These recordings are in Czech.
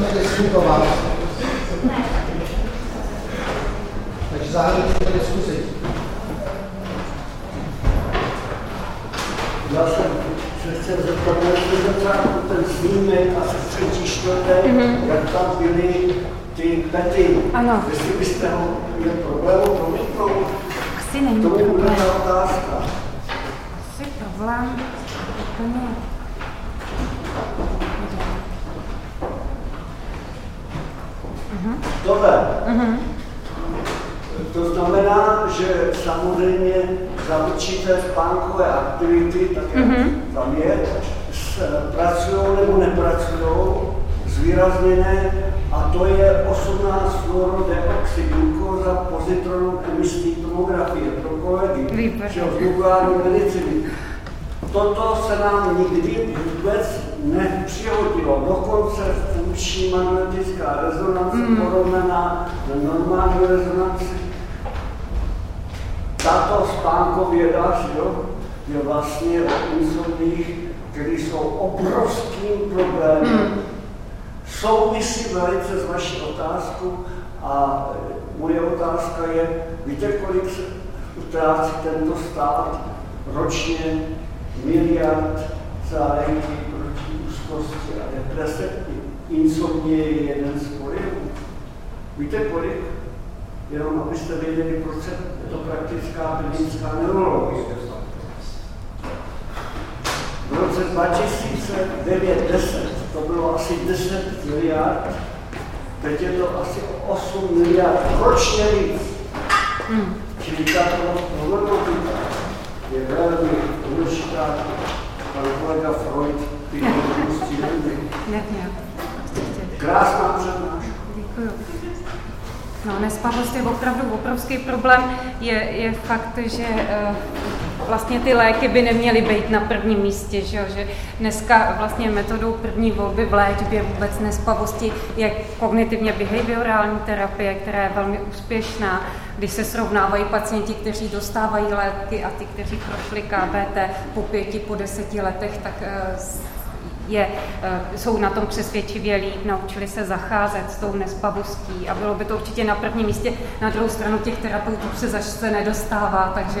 začneme diskutovat. Takže zahájíme diskusi. Já jsem se chtěl zeptat, na začátku ten snímek asi třetí čtvrté, mm-hmm. jak tam byly ty pety. Ano. Jestli byste ho měl problému promítnout, Asi není to problém. ta otázka. Asi problém úplně. Tohle. Mhm. To znamená, že samozřejmě za určité spánkové aktivity, tak jak Mhm. tam je, pracují nebo nepracují, zvýrazněné, a to je 18 fluorodeoxid glukóza pozitronou emisní tomografie pro kolegy, Výborně. z nukleární medicíny. Toto se nám nikdy vůbec nepřihodilo. Dokonce funkční magnetická rezonance Mm. porovnaná na normální rezonanci. Tato spánkověda jo, je vlastně o insomních, které jsou obrovským problémem. Mm. Souvisí velice s vaší otázkou a moje otázka je, víte, kolik se utrácí tento stát ročně miliard za léky proti úzkosti a deprese. Insomnie je jeden z projevů. Víte kolik? Jenom abyste věděli, proč je to praktická klinická neurologie. V roce 2009-10 to bylo asi 10 miliard, teď je to asi 8 miliard ročně víc. Hmm. Čili tato problematika je velmi důležitá. Pan kolega Freud ty. Určitě. Krásná přednáška. Děkuju. No, nespavost je opravdu obrovský problém. Je, je fakt, že eh, vlastně ty léky by neměly být na prvním místě, že, jo? že dneska vlastně metodou první volby v léčbě vůbec nespavosti je kognitivně behaviorální terapie, která je velmi úspěšná. Když se srovnávají pacienti, kteří dostávají léky a ty, kteří prošli KBT po pěti, po deseti letech, tak eh, je, eh, jsou na tom přesvědčivě líp, naučili se zacházet s tou nespavostí a bylo by to určitě na prvním místě. Na druhou stranu těch terapeutů se zase nedostává, takže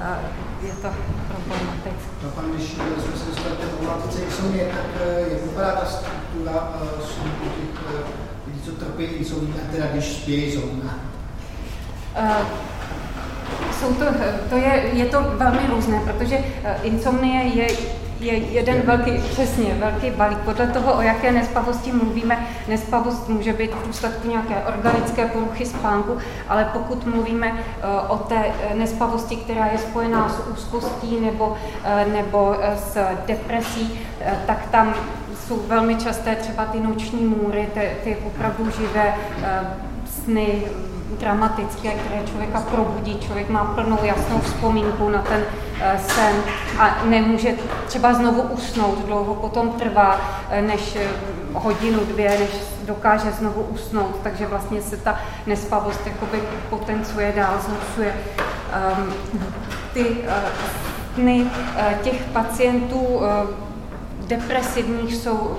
eh, je to problematické. No, pan, když eh, jsme se dostali k té problematice insomnie, tak eh, jak vypadá ta struktura eh, snu u těch lidí, co trpí insomní, a teda když spějí? Eh, Jsou to, to je, je to velmi různé, protože insomnie je, je jeden velký, přesně, velký balík. Podle toho, o jaké nespavosti mluvíme, nespavost může být v důsledku nějaké organické poruchy spánku, ale pokud mluvíme eh, o té eh, nespavosti, která je spojená s úzkostí nebo, eh, nebo s depresí, tak tam jsou velmi časté třeba ty noční můry, ty, ty opravdu živé sny, dramatické, které člověka probudí. Člověk má plnou jasnou vzpomínku na ten sen a nemůže třeba znovu usnout. Dlouho potom trvá, eh, než eh, hodinu, dvě, než dokáže znovu usnout. Takže vlastně se ta nespavost jakoby potencuje dál, zhoršuje. Um, ty sny uh, těch pacientů depresivních jsou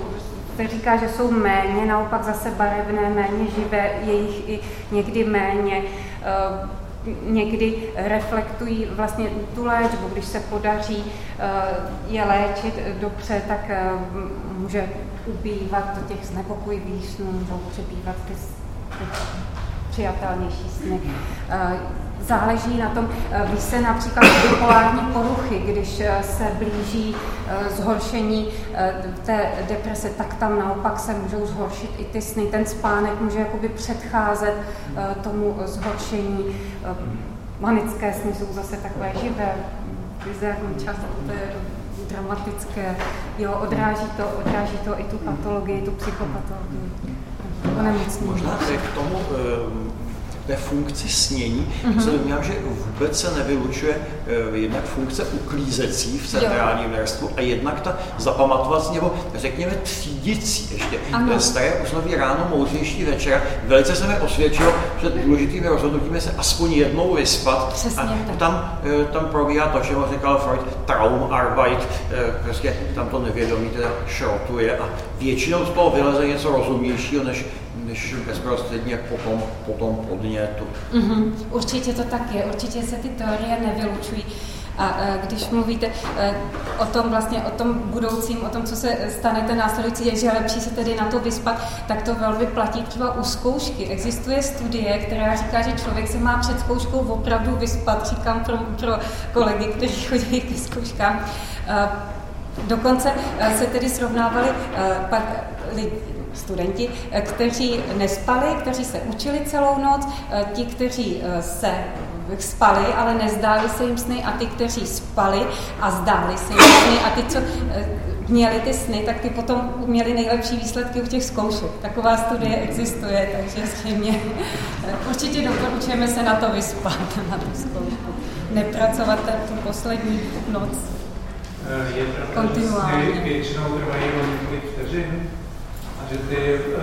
se říká, že jsou méně, naopak zase barevné, méně živé, je jich i někdy méně. Někdy reflektují vlastně tu léčbu, když se podaří eh, je léčit dobře, tak eh, může ubývat těch znepokojivých snů, můžou přebývat ty, ty přijatelnější sny. Eh, Záleží na tom, eh, ví se například bipolární poruchy, když eh, se blíží zhoršení té deprese, tak tam naopak se můžou zhoršit i ty sny. Ten spánek může jakoby předcházet tomu zhoršení. Manické sny jsou zase takové živé, bizarní často, to je dramatické. Jo, odráží to, odráží to i tu patologii, tu psychopatologii. Možná k tomu, eh, té funkci snění, mm-hmm. se domnívám, že vůbec se nevylučuje uh, jednak funkce uklízecí v centrálním nerstvu a jednak ta zapamatovací nebo řekněme třídicí ještě. Ano. Staré usnoví ráno, moudřejší večer. Velice se mi osvědčilo, že důležitými rozhodnutími se aspoň jednou vyspat. Přesně a tak. tam, uh, tam probíhá to, čemu říkal Freud, Traumarbeit, uh, prostě tam to nevědomí teda šrotuje a většinou z toho vyleze něco rozumnějšího, než než bezprostředně potom, potom podnětu. Mm-hmm. Určitě to tak je, určitě se ty teorie nevylučují. A, a když mluvíte e, o tom vlastně, o tom budoucím, o tom, co se stane ten následující, je, že je lepší se tedy na to vyspat, tak to velmi platí třeba u zkoušky. Existuje studie, která říká, že člověk se má před zkouškou opravdu vyspat, říkám pro, pro kolegy, kteří chodí ke zkouškám. E, dokonce e, se tedy srovnávali pak studenti, eh, kteří nespali, kteří se učili celou noc, eh, ti, kteří eh, se spali, ale nezdály se jim sny a ty, kteří spali a zdály se jim sny a ty, co měli ty sny, tak ty potom měli nejlepší výsledky u těch zkoušek. Taková studie existuje, takže zřejmě určitě doporučujeme se na to vyspat, na tu zkoušku. Nepracovat tu poslední noc. Je pravda, že většinou trvají několik vteřin, že ty uh,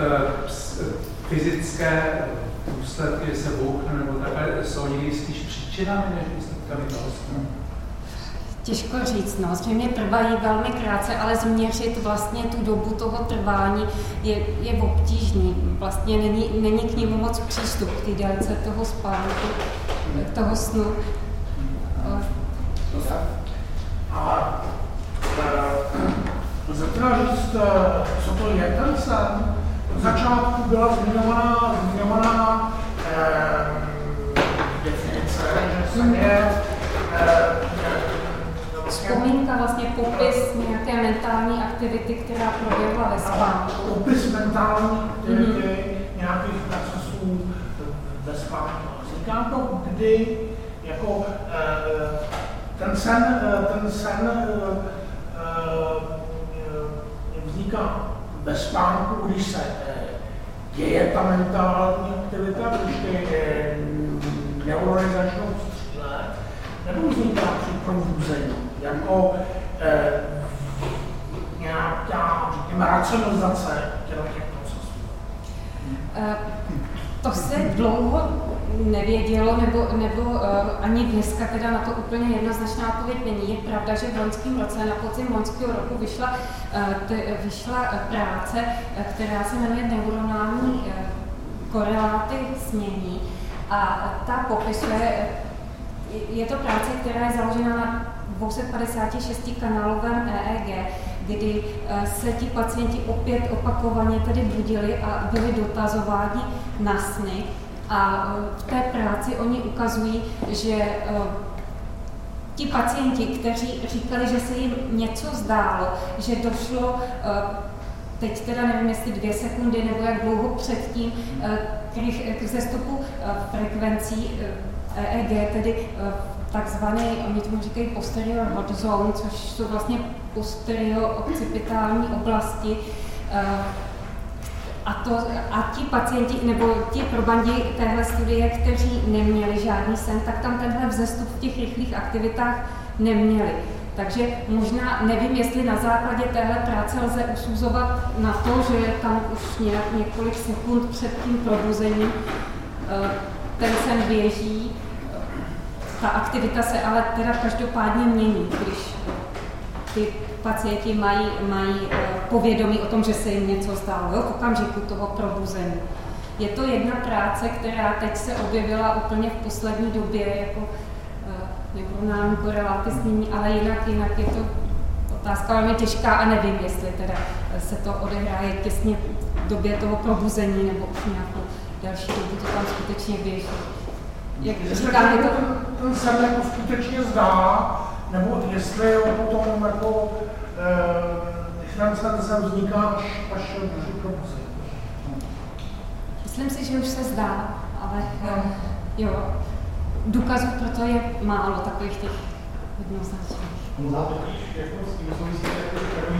fyzické důsledky se bouchnou nebo takhle jsou někdy spíš příčinami než výsledkami toho snu. Těžko říct, no. Zřejmě trvají velmi krátce, ale změřit vlastně tu dobu toho trvání je, je obtížný. Vlastně není, není k němu moc přístup k té délce toho spánku, toho snu. A Říct, co to je ten sen? Od začátku byla zmiňovaná, zmiňovaná eh, definice, že sen je eh, Vzpomínka, vlastně popis nějaké mentální aktivity, která proběhla ve spánku. Popis mentální aktivity, mm-hmm. nějakých procesů ve spánku. Říká to, kdy jako eh, ten sen, eh, ten sen eh vzniká ve spánku, když se eh, děje ta mentální aktivita, když ty eh, neurony začnou střílet, nebo vzniká při probuzení, jako eh, nějaká, řekněme, racionalizace těch procesů. Uh, to se dlouho nevědělo, nebo, nebo uh, ani dneska teda na to úplně jednoznačná odpověď není. Je pravda, že v loňském roce, na podzim loňského roku, vyšla, uh, t, vyšla práce, která se jmenuje neuronální uh, koreláty smění. A ta popisuje, je to práce, která je založena na 256 kanálovém EEG, kdy se ti pacienti opět opakovaně tedy budili a byli dotazováni na sny a e, v té práci oni ukazují, že e, ti pacienti, kteří říkali, že se jim něco zdálo, že došlo, e, teď teda nevím, jestli dvě sekundy nebo jak dlouho předtím, k zestupu frekvencí EEG, tedy takzvané, oni tomu říkají posterior hot zone, což jsou vlastně posterior occipitální oblasti, a, to, a ti pacienti, nebo ti probandi téhle studie, kteří neměli žádný sen, tak tam tenhle vzestup v těch rychlých aktivitách neměli. Takže možná nevím, jestli na základě téhle práce lze usuzovat na to, že je tam už nějak několik sekund před tím probuzením eh, ten sen běží, ta aktivita se ale teda každopádně mění, když ty pacienti mají, mají eh, povědomí o tom, že se jim něco stalo jo, v okamžiku toho probuzení. Je to jedna práce, která teď se objevila úplně v poslední době jako eh, neuronální koreláty s nimi, ale jinak, jinak je to otázka velmi těžká a nevím, jestli teda se to odehraje těsně v době toho probuzení nebo už nějakou další dobu to tam skutečně běží. Jak říkám, je to... Ten sen jako skutečně zdá, nebo jestli ho potom jako Financence eh, vzniká až, až při promoci. Myslím si, že už se zdá, ale no. jo, důkazů pro to je málo takových těch jednoznačných. Totiž jako s tím souvisí jako takový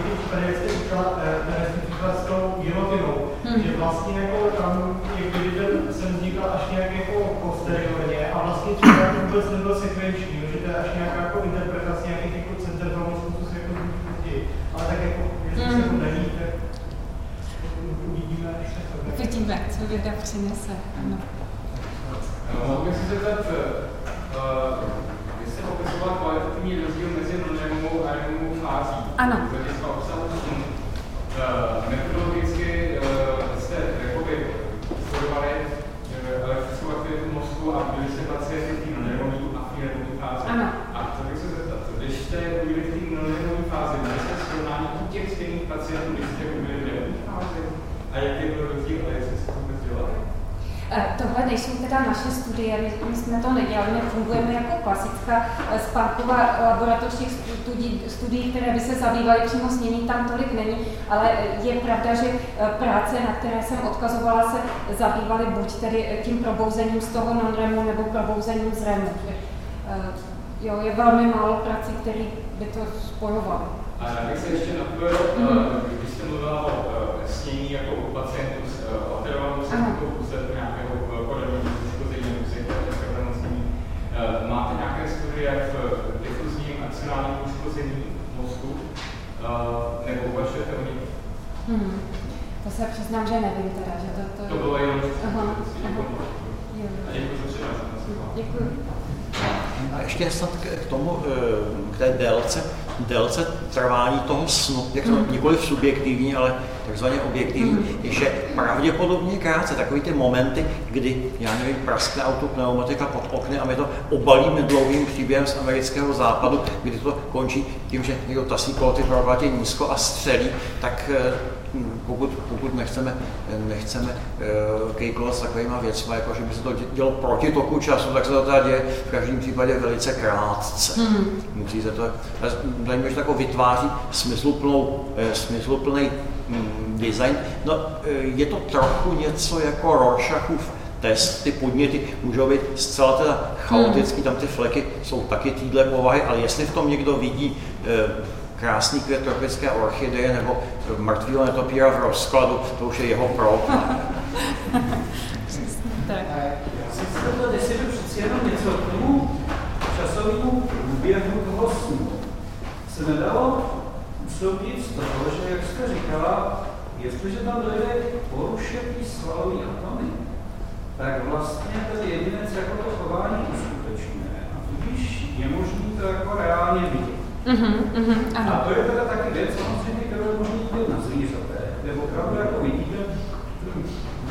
příklad s tou gilotinou, hmm. že vlastně jako tam, jak kdyby ten sen vznikal až nějak jako posteriorně a vlastně třeba jako vůbec nebyl sekvenční, že to je až nějaká jako interpretace nějakých jako center v mozku, co se jako později. Ale tak jako, jestli hmm. se to není, tak uvidíme, až se to Uvidíme, co věda přinese, ano. Mohl bych se zeptat, uh, jste popisoval kvalitativní rozdíl mezi non-removou a removou fází. Ano. Z hlediska obsahu snu. Uh, metodologicky uh, jste jakoby sledovali uh, elektrickou aktivitu mozku a byli se pacienti v té non-remové a v té remové fázi. Ano. A chtěl bych se zeptat, když jste byli v té non-remové fázi, měli jste srovnání u těch stejných pacientů, když jste byli v remové fázi? A jaký byl rozdíl a jak jste se to vůbec dělali? Eh, tohle nejsou teda naše studie, my jsme to nedělali, my fungujeme jako klasická eh, spánková laboratoř těch studií, studií, které by se zabývaly přímo snění, tam tolik není, ale je pravda, že eh, práce, na které jsem odkazovala, se zabývaly buď tedy tím probouzením z toho non-REMu nebo probouzením z REMu. Jo, je velmi málo prací, které by to spojovaly. A já bych se ještě napojil, mm-hmm. když jste mluvila o snění jako u pacientů s psychikou úsledku nějakého podobného poškození nebo psychiatrického onemocnění, máte nějaké studie v difuzním akcionálním poškození mozku, nebo uvažujete o nich? Hmm. To se přiznám, že nevím teda, že to... To, to bylo jenom aha, aha. A děkuji za Děkuji. A ještě snad k tomu, k té délce, délce trvání toho snu, jak to mm. nikoli subjektivní, ale takzvaně objektivní, mm. že pravděpodobně krátce takový ty momenty, kdy, já nevím, praskne auto pneumatika pod okny a my to obalíme dlouhým příběhem z amerického západu, kdy to končí tím, že někdo tasí koloty pro nízko a střelí, tak pokud, pokud nechceme, nechceme uh, kejklovat s takovýma věcmi, jako že by se to dělo proti toku času, tak se to teda děje v každém případě velice krátce. Mm. Musí se to, zajímavé, že jako vytváří smysluplnou, eh, smysluplný design. No, eh, je to trochu něco jako Rorschachův test, ty podněty můžou být zcela teda chaotický, mm. tam ty fleky jsou taky týdle povahy, ale jestli v tom někdo vidí eh, krásný květ tropické orchideje nebo mrtvýho netopíra v rozkladu, to už je jeho problém. Já jsem se zeptat, jestli přeci jenom něco k tomu časovému průběhu toho snu se nedalo usoudit z toho, že, jak jste říkala, jestliže tam dojde k poruše té svalové atomy, tak vlastně ten jedinec jako to chování uskutečňuje. A tudíž je možné to jako reálně vidět. Uh-huh, uh-huh, ano. A to je teda taky věc, samozřejmě, kterou je možný vidět na zvířaté, kde opravdu jako vidíte,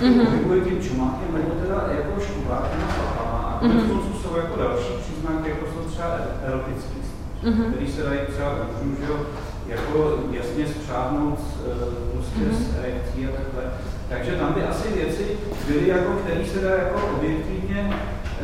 uh-huh. tím čumákem, nebo teda jako škubáky na papama. A konec uh-huh. jsou jako další příznaky, jako jsou třeba erotický uh-huh. který se dají třeba že jako jasně spřáhnout uh, prostě uh-huh. s erekcí a takhle. Takže tam by asi věci byly, jako, které se dá jako objektivně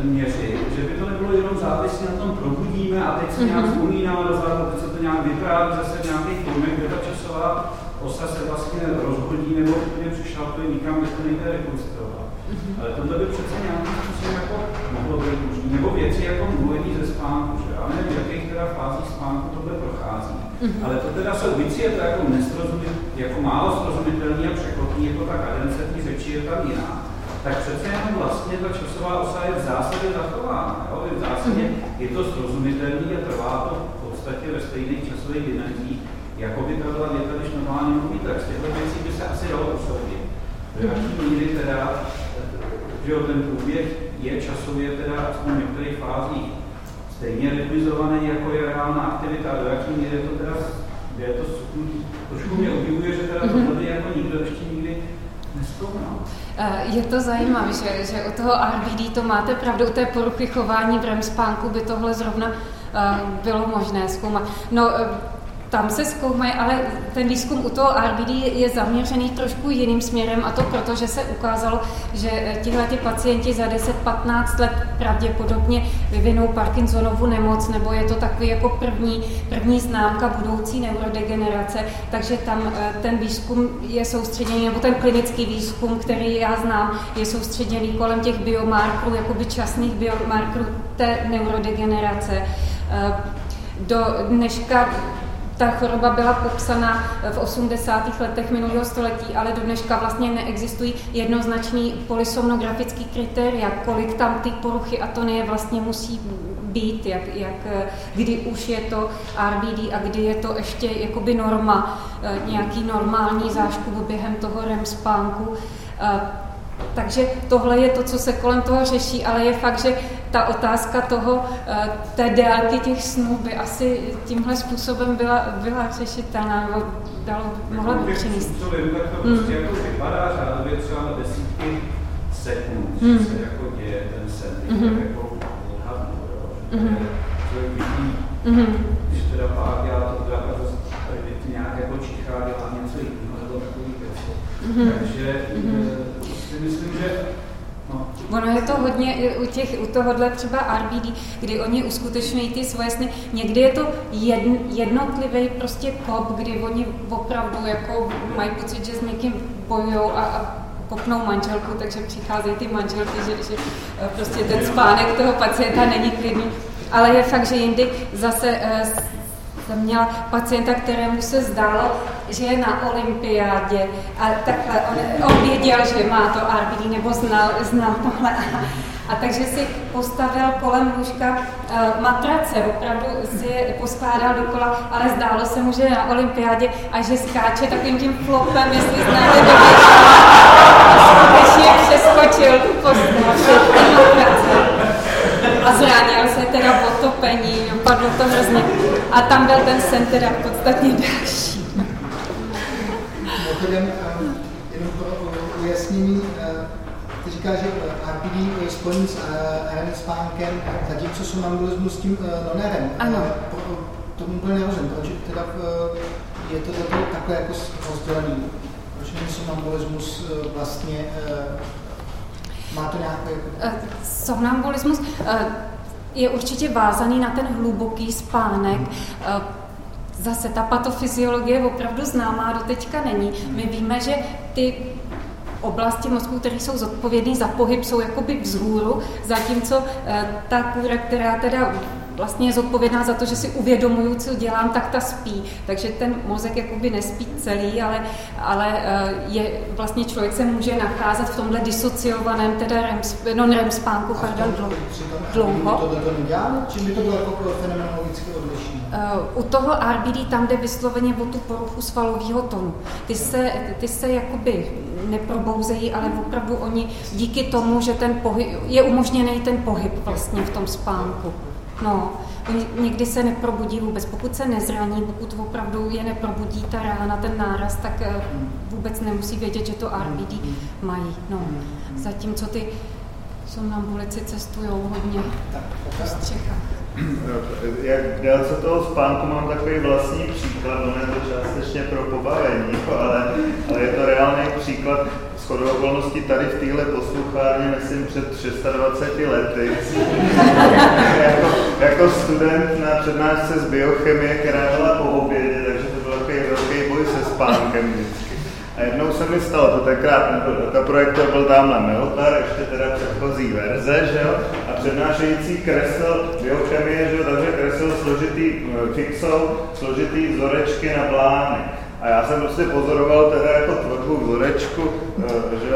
měřit, že by to nebylo jenom závislé na tom probudíme a teď se nějak mhm. vzpomínáme do zároveň, teď se to nějak vypráví zase v nějakých filmech, kde ta časová osa se vlastně rozhodí nebo úplně přišlapuje nikam, kde to nejde rekonstruovat. Mm-hmm. Ale tohle by přece nějakým způsobem jako mohlo být možný. Nebo věci jako mluvení ze spánku, že? Já nevím, v jakých teda prochází. Mm-hmm. Ale to teda jsou věci, je to jako nesrozumit, jako málo srozumitelný a překotný, jako ta kadence té řeči je tam jiná tak přece jenom vlastně ta časová osa je v zásadě zachována. Jo? V zásadě mhm. je to srozumitelný a trvá to v podstatě ve stejných časových dimenzích, jako by ta byla věta, když normálně mluví, tak z těchto věcí by se asi dalo usoudit. Do mhm. míry teda, že jo, ten průběh je časově teda aspoň v některých fázích stejně rytmizovaný, jako je reálná aktivita, do jaký míry to teda je to trošku mě udivuje, že teda mhm. tohle jako nikdo ještě nikdy neskoumal. Eh, je to zajímavé, že, že u toho RBD to máte pravdu, u té poruchy chování v REM spánku by tohle zrovna uh, bylo možné zkoumat. No, uh, tam se zkoumají, ale ten výzkum u toho RBD je zaměřený trošku jiným směrem a to proto, že se ukázalo, že tihle ty pacienti za 10-15 let pravděpodobně vyvinou Parkinsonovu nemoc, nebo je to takový jako první, první známka budoucí neurodegenerace, takže tam eh, ten výzkum je soustředěný, nebo ten klinický výzkum, který já znám, je soustředěný kolem těch biomarkerů, jakoby časných biomarkerů té neurodegenerace. Eh, Do dneška ta choroba byla popsána v 80. letech minulého století, ale do dneška vlastně neexistují jednoznačný polysomnografický kritéria, kolik tam ty poruchy atonie vlastně musí být, jak, jak, kdy už je to RBD a kdy je to ještě jakoby norma, nějaký normální záškup během toho REM spánku. Takže tohle je to, co se kolem toho řeší, ale je fakt, že ta otázka toho, eh, té délky těch snů by asi tímhle způsobem byla, byla řešitelná, nebo dalo, mohla by přinést. Způsobem, tak to prostě hmm. jako vypadá řádově třeba na desítky sekund, hmm. se jako děje ten sen, hmm. jako odhadnu, hmm. člověk vidí, hmm. když teda pár dělá to teda tady nějak jako čichá, dělá něco jiného, nebo takový věci. Hmm. Takže hmm. si myslím, že. Ono je to hodně u, těch, u tohohle třeba RBD, kdy oni uskutečňují ty svoje sny. Někdy je to jedn, jednotlivý prostě kop, kdy oni opravdu jako mají pocit, že s někým bojují a, a kopnou manželku, takže přicházejí ty manželky, že, že eh, prostě ten spánek toho pacienta není klidný. Ale je fakt, že jindy zase uh, jsem měla pacienta, kterému se zdálo, že je na olympiádě a takhle, on, on věděl, že má to RBD nebo znal, znal tohle a, a takže si postavil kolem lůžka uh, matrace, opravdu si je poskládal dokola, ale zdálo se mu, že je na olympiádě a že skáče takovým tím flopem, jestli znáte to skutečně přeskočil tu postel, matrace a zranil se teda potopení, dopadlo to hrozně. A tam byl ten sen teda podstatně další. Mimochodem, eh, jenom pro ujasnění, eh, ty říká, že RPD je spojený s REM spánkem, zatímco somnambulismus s tím nonerem. Ano. To úplně nerozumím, proč teda je to takhle jako rozdělený. Proč není somnambulismus vlastně má to nějaký... Jako... Somnambulismus je určitě vázaný na ten hluboký spánek. Zase ta patofyziologie opravdu známá do teďka není. My víme, že ty oblasti mozku, které jsou zodpovědné za pohyb, jsou jakoby vzhůru, zatímco e, ta kůra, která teda vlastně je zodpovědná za to, že si uvědomuju, co dělám, tak ta spí. Takže ten mozek jakoby nespí celý, ale, ale eh, je, vlastně člověk se může nacházet v tomhle disociovaném, teda REM, no, REM spánku, pardon, dlouho. To, to neděláme? Čím by to bylo jako fenomenologicky odlišné? Uh, u toho RBD tam jde vysloveně o tu poruchu svalového tonu. Ty se, ty se jakoby neprobouzejí, ale opravdu oni díky tomu, že ten pohyb, je umožněný ten pohyb vlastně v tom spánku. No, někdy se neprobudí vůbec. Pokud se nezraní, pokud opravdu je neprobudí ta rána, ten náraz, tak eh, vůbec nemusí vědět, že to RBD mají. No. Zatímco ty somnambulici cestují hodně po střechách. Jak v délce toho spánku mám takový vlastní příklad, on je to částečně pro pobavení, ale, ale je to reálný příklad shodou okolností tady v téhle posluchárně, myslím před 320 lety, jako, jako student na přednášce z biochemie, která byla po obědě, takže to byl takový velký boj se spánkem. A jednou se mi stalo, to tenkrát nebyl, ta projektor byl tam na Meltar, ještě teda předchozí verze, že jo, a přednášející kresl biochemie, že jo, takže kresl složitý eh, fixou, složitý vzorečky na plány. A já jsem prostě pozoroval teda jako tvorbu vzorečku eh, že,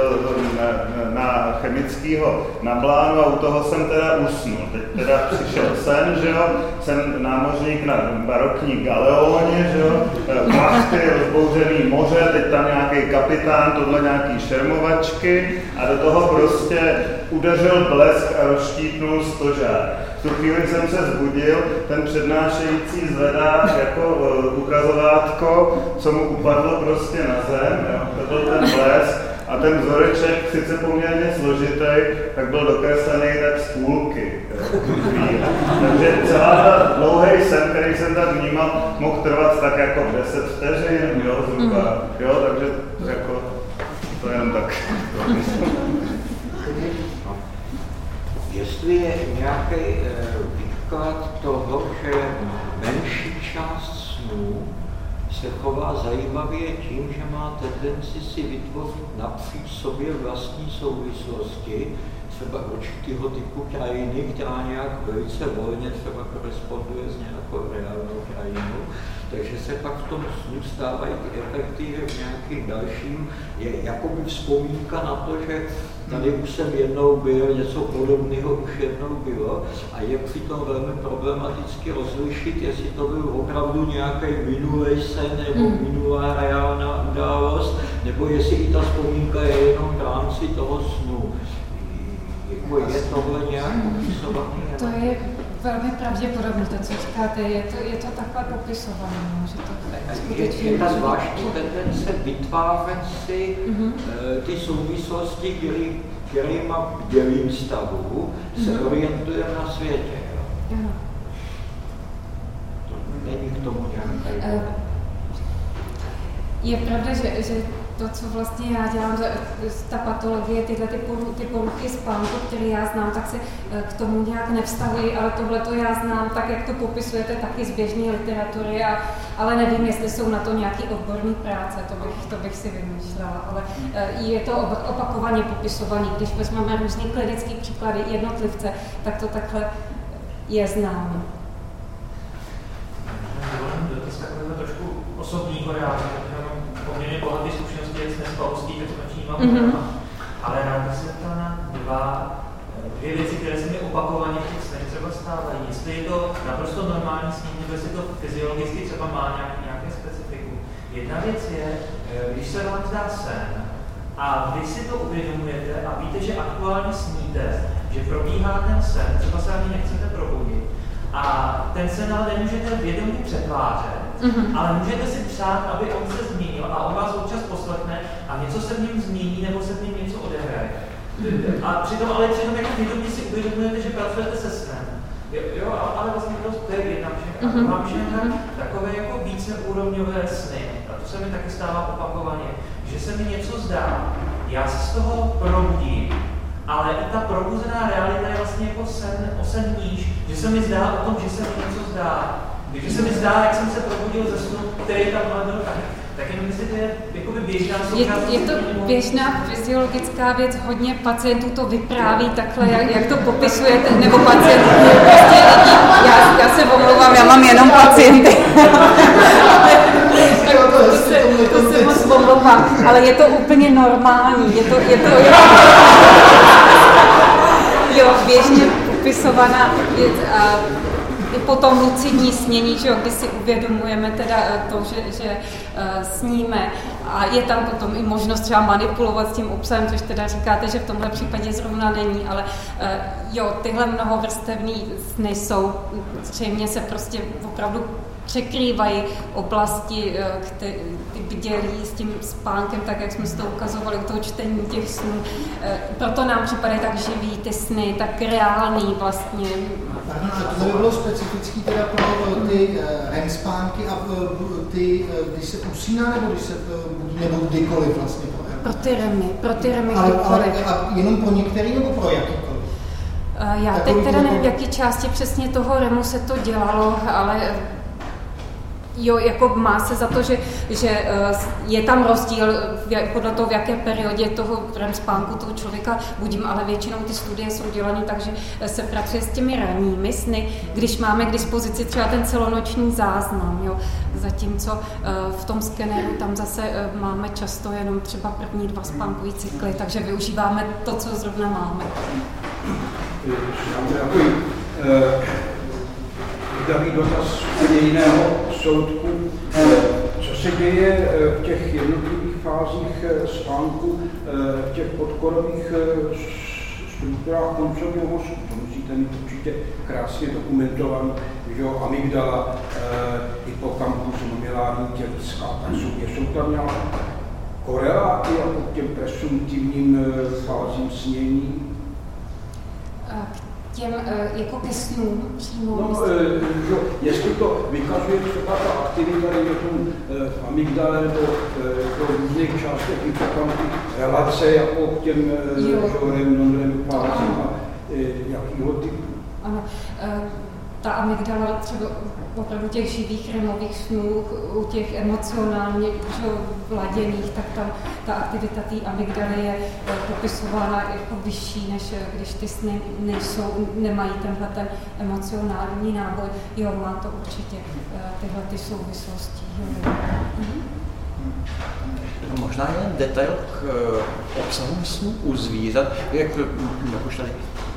na, na chemického nablánu a u toho jsem teda usnul. Teď teda přišel sen, že jo, jsem námořník na barokní galeóně, že jo, plachty, eh, rozbouřený moře, teď tam nějaký kapitán, tohle nějaký šermovačky a do toho prostě udeřil blesk a rozštítnul stožár. V tu chvíli jsem se zbudil, ten přednášející zvedá jako uh, ukazovátko, co mu upadlo prostě na zem, jo? to byl ten blesk, a ten vzoreček, sice poměrně složitý, tak byl dokreslený tak z půlky. Takže celá ta dlouhý sen, který jsem tak vnímal, mohl trvat tak jako 10 vteřin, jo, zhruba. Jo, takže jako, to jenom tak. Jestli je nějaký eh, výklad toho, že menší část snů se chová zajímavě tím, že má tendenci si vytvořit napříč sobě vlastní souvislosti, třeba určitého typu krajiny, která nějak velice volně třeba koresponduje s nějakou reálnou krajinou, takže se pak v tom snu stávají ty efekty, že v nějakým dalším je jakoby vzpomínka na to, že tady už jsem jednou byl, něco podobného už jednou bylo a je přitom velmi problematicky rozlišit, jestli to byl opravdu nějaký minulý sen nebo hmm. minulá reálná událost, nebo jestli i ta vzpomínka je jenom v rámci toho snu. Jako je tohle nějak? To je velmi pravděpodobné, to, co říkáte, je to, je to takhle popisované, no, že to. Je, je ta zvláštní tendence vytvářet si mm-hmm. ty souvislosti, který, kterýma v dělým stavu se mm-hmm. orientujeme na světě. Jo? Mm-hmm. To není k tomu nějaký... Uh, je pravda, že, že to, co vlastně já dělám, ta patologie, tyhle ty, ty poruchy spánku, které já znám, tak se eh, k tomu nějak nevztahují, ale tohle to já znám tak, jak to popisujete taky z běžné literatury, a, ale nevím, jestli jsou na to nějaký odborný práce, to bych, to bych si vymýšlela, ale eh, je to opakovaně popisované. Když vezmeme různý klinický příklady jednotlivce, tak to takhle je známo. Takového trošku bohatý nespavostí, tak nočníma mm-hmm. ale rád bych se ptal na dva, dvě věci, které se mi opakovaně v těch snech třeba stávají. Jestli je to naprosto normální sníh, nebo jestli to fyziologicky třeba má nějak, nějaké specifikum. Jedna věc je, eh, když se vám zdá sen, a vy si to uvědomujete a víte, že aktuálně sníte, že probíhá ten sen, třeba se ani nechcete probudit, a ten sen ale nemůžete vědomě přetvářet, mm-hmm. ale můžete si přát, aby on se změnil a on vás občas poslechne a něco se v něm změní nebo se v něm něco odehraje. Mm-hmm. A přitom, ale přitom jako vědomě si uvědomujete, že pracujete se snem. Jo, jo ale vlastně to, je jedna myšlenka. A druhá myšlenka, takové jako víceúrovňové sny. A to se mi taky stává opakovaně, že se mi něco zdá, já se z toho probudím, ale i ta probuzená realita je vlastně jako sen, o sen níž, že se mi zdá o tom, že se mi něco zdá. Když se mi zdá, jak jsem se probudil ze snu, který tam byl tak, tak jenom jestli to je jakoby běžná. Je, je to běžná fyziologická věc, hodně pacientů to vypráví takhle, jak, jak to popisujete, nebo pacient, prostě já, já se omlouvám, já mám jenom pacienty. to, se, to se moc omlouvám, ale je to úplně normální, je to, je to, je to jo, běžně popisovaná věc a i po tom lucidní snění, že jo, kdy si uvědomujeme teda eh, to, že, že uh, sníme. A je tam potom i možnost třeba manipulovat s tím obsahem, což teda říkáte, že v tomhle případě zrovna není, ale uh, jo, tyhle mnohovrstevní sny jsou, zřejmě se prostě opravdu překrývají oblasti, ty, ty bdělí s tím spánkem, tak jak jsme si to ukazovali u toho čtení těch snů. Proto nám připadají tak živý ty sny, tak reálný vlastně. Pardon, a to by bylo specifický teda pro eh, ty REM spánky a eh, ty, eh, když se usíná, nebo když se budí, nebo kdykoliv vlastně? Pro ty REMy, pro ty REMy ale, ale, a jenom pro některý nebo pro jakýkoliv? Já teď teda nevím, v jaký části přesně toho REMu se to dělalo, ale Jo, jako má se za to, že, že eh, je tam rozdíl podle toho, v jaké periodě toho REM spánku toho člověka budím, ale většinou ty studie jsou dělané tak, že se pracuje s těmi ranními sny, když máme k dispozici třeba ten celonoční záznam. Jo. Zatímco eh, v tom skeneru tam zase eh, máme často jenom třeba první dva spánkové cykly, takže využíváme to, co zrovna máme. David dotaz jiného soudku, eh, co se děje eh, v těch jednotlivých fázích eh, spánku, v těch podkorových strukturách koncového mozku. To musíte mít určitě krásně dokumentované, že jo, amygdala, hypokampus, mamilární těliska tak jsou, jsou tam nějaké koreláty jako k těm presumptivním fázím snění? Těm uh, jako ke snům přímo? No, uh, jo, jestli to vykazuje třeba ta aktivita, dejme tomu uh, amygdale nebo uh, do různých částech hypokampu, relace jako k těm uh, non fázím a uh, jakýho typu? Ano. Uh, ta amygdala třeba opravdu těch živých remových snů, u těch emocionálně že, vladěných, tak tam ta aktivita té amygdaly je eh, popisována jako vyšší, než eh, když ty sny nejsou, nemají tenhle ten emocionální náboj. Jo, má to určitě tyhle ty souvislosti. Jo. Mhm. Možná jen detail k obsahu snů u zvířat, jak, jak už tady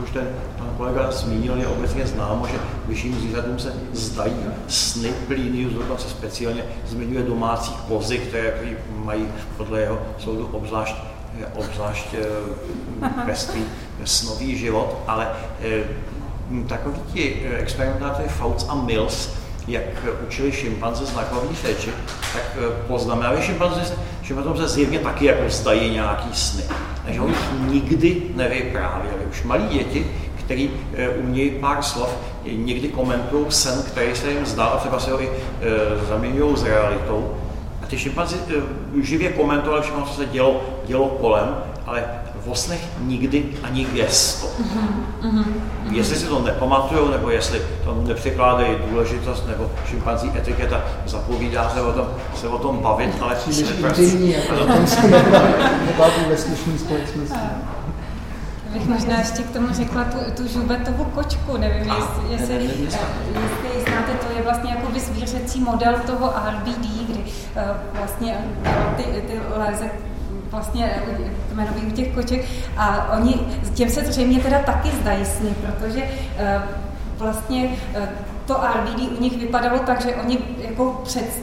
už ten pan kolega zmínil, je obecně známo, že vyšším zvířatům se zdají sny. Plinius, dokonce speciálně zmiňuje domácí kozy, které mají podle jeho soudu obzvlášť, obzvlášť eh, pestrý snový život, ale eh, takový ti experimentátoři Fauci a Mills, jak učili šimpanze znakový řeči, tak eh, poznamenali šimpanze, šimpanze se zjevně taky jako zdají nějaký sny takže oni nikdy nevyprávěli. Už malí děti, který e, umějí pár slov, někdy komentují sen, který se jim zdá, a třeba se ho i e, zaměňují s realitou. A ty šimpanzi živě komentovali všechno, co se dělo, dělo kolem, ale v snech nikdy ani gesto. Mm-hmm. Jestli si to nepamatují, nebo jestli tomu nepřekládají důležitost, nebo šimpanzí etiketa zapovídá se o tom, se o tom bavit, ale... Příliš intimní, jako nebaví ve společnosti. Bych možná ještě k tomu řekla tu, tu žubetovou kočku, nevím, jestli, jestli, jestli znáte, to je vlastně jako zvířecí model toho RBD, kdy uh, vlastně ty, ty léze vlastně kmenový u těch koček a oni, těm se zřejmě teda taky zdají sny, protože uh, vlastně uh, to RBD u nich vypadalo tak, že oni jako před,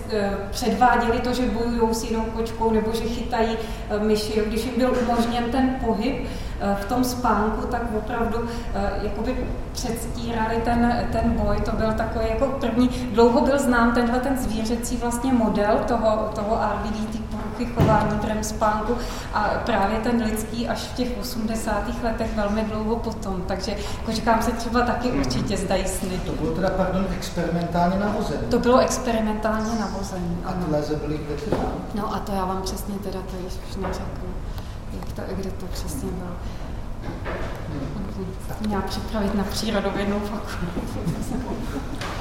předváděli to, že bojují s jinou kočkou nebo že chytají myši. Když jim byl umožněn ten pohyb, Eh, v tom spánku, tak opravdu eh, jakoby předstírali ten, ten boj. To byl takový jako první, dlouho byl znám tenhle ten zvířecí vlastně model toho, toho RBD, poruchy chování v REM spánku a právě ten lidský až v těch 80. letech velmi dlouho potom. Takže kočkám se třeba taky hmm. určitě zdají sny. To bylo teda, pardon, experimentálně navození. To bylo experimentálně navození. A ty byly kde No a to já vám přesně teda to už neřeknu jak to, kde to přesně bylo. Měla připravit na přírodovědnou fakultu.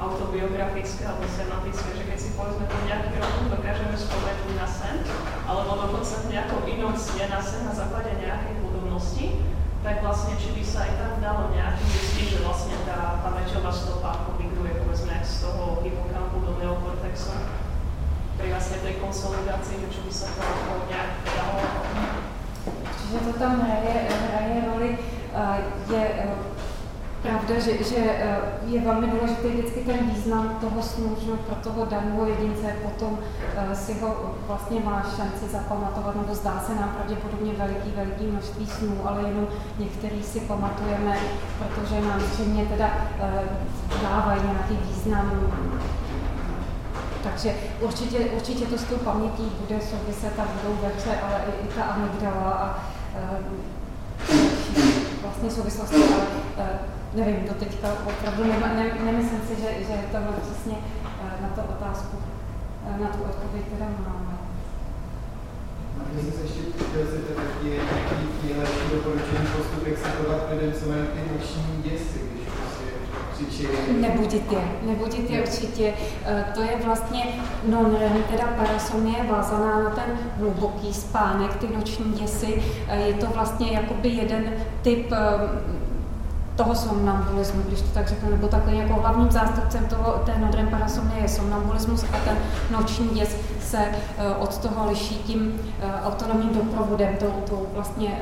autobiografické alebo sematické, že keď si povedzme po nejaký rok dokážeme spomenúť na sen, alebo dokonca v nejakom inom sne na sen na základe nejakej podobnosti, tak vlastne či by sa aj tam dalo nejaký zistiť, že vlastne tá pamäťová stopa migruje povedzme z toho hypokampu do neokortexu pri vlastne tej konsolidácii, že čo by sa to nejak dalo. Že to tam hraje, hraje roli, je pravda, že, že e, je velmi důležitý vždycky ten význam toho snu, že pro toho daného jedince potom e, si ho vlastně má šanci zapamatovat, nebo zdá se nám pravděpodobně veliký, veliký množství snů, ale jenom některý si pamatujeme, protože nám zřejmě teda dávají nějaký význam. Takže určitě, určitě to s tou pamětí bude souviset a budou vepře, ale i, i ta amygdala a vlastně souvislosti, ale nevím, do teďka opravdu ne, ne, nemyslím si, že, že to přesně uh, na tu otázku, uh, na tu odpověď teda máme. Když se ještě chtěl se tak je nějaký nejlepší doporučení postup, jak se chovat lidem, co mají ty noční děsy, když Nebudit je, nebudit je určitě. E, to je vlastně non-REM, teda parasomnie vázaná na ten hluboký spánek, ty noční děsy. Je to vlastně jakoby jeden typ toho somnambulismu, když to tak řeknu, nebo takový jako hlavním zástupcem toho, té non-REM parasomnie je somnambulismus a ten noční děs se od toho liší tím autonomním doprovodem, tou, tou vlastně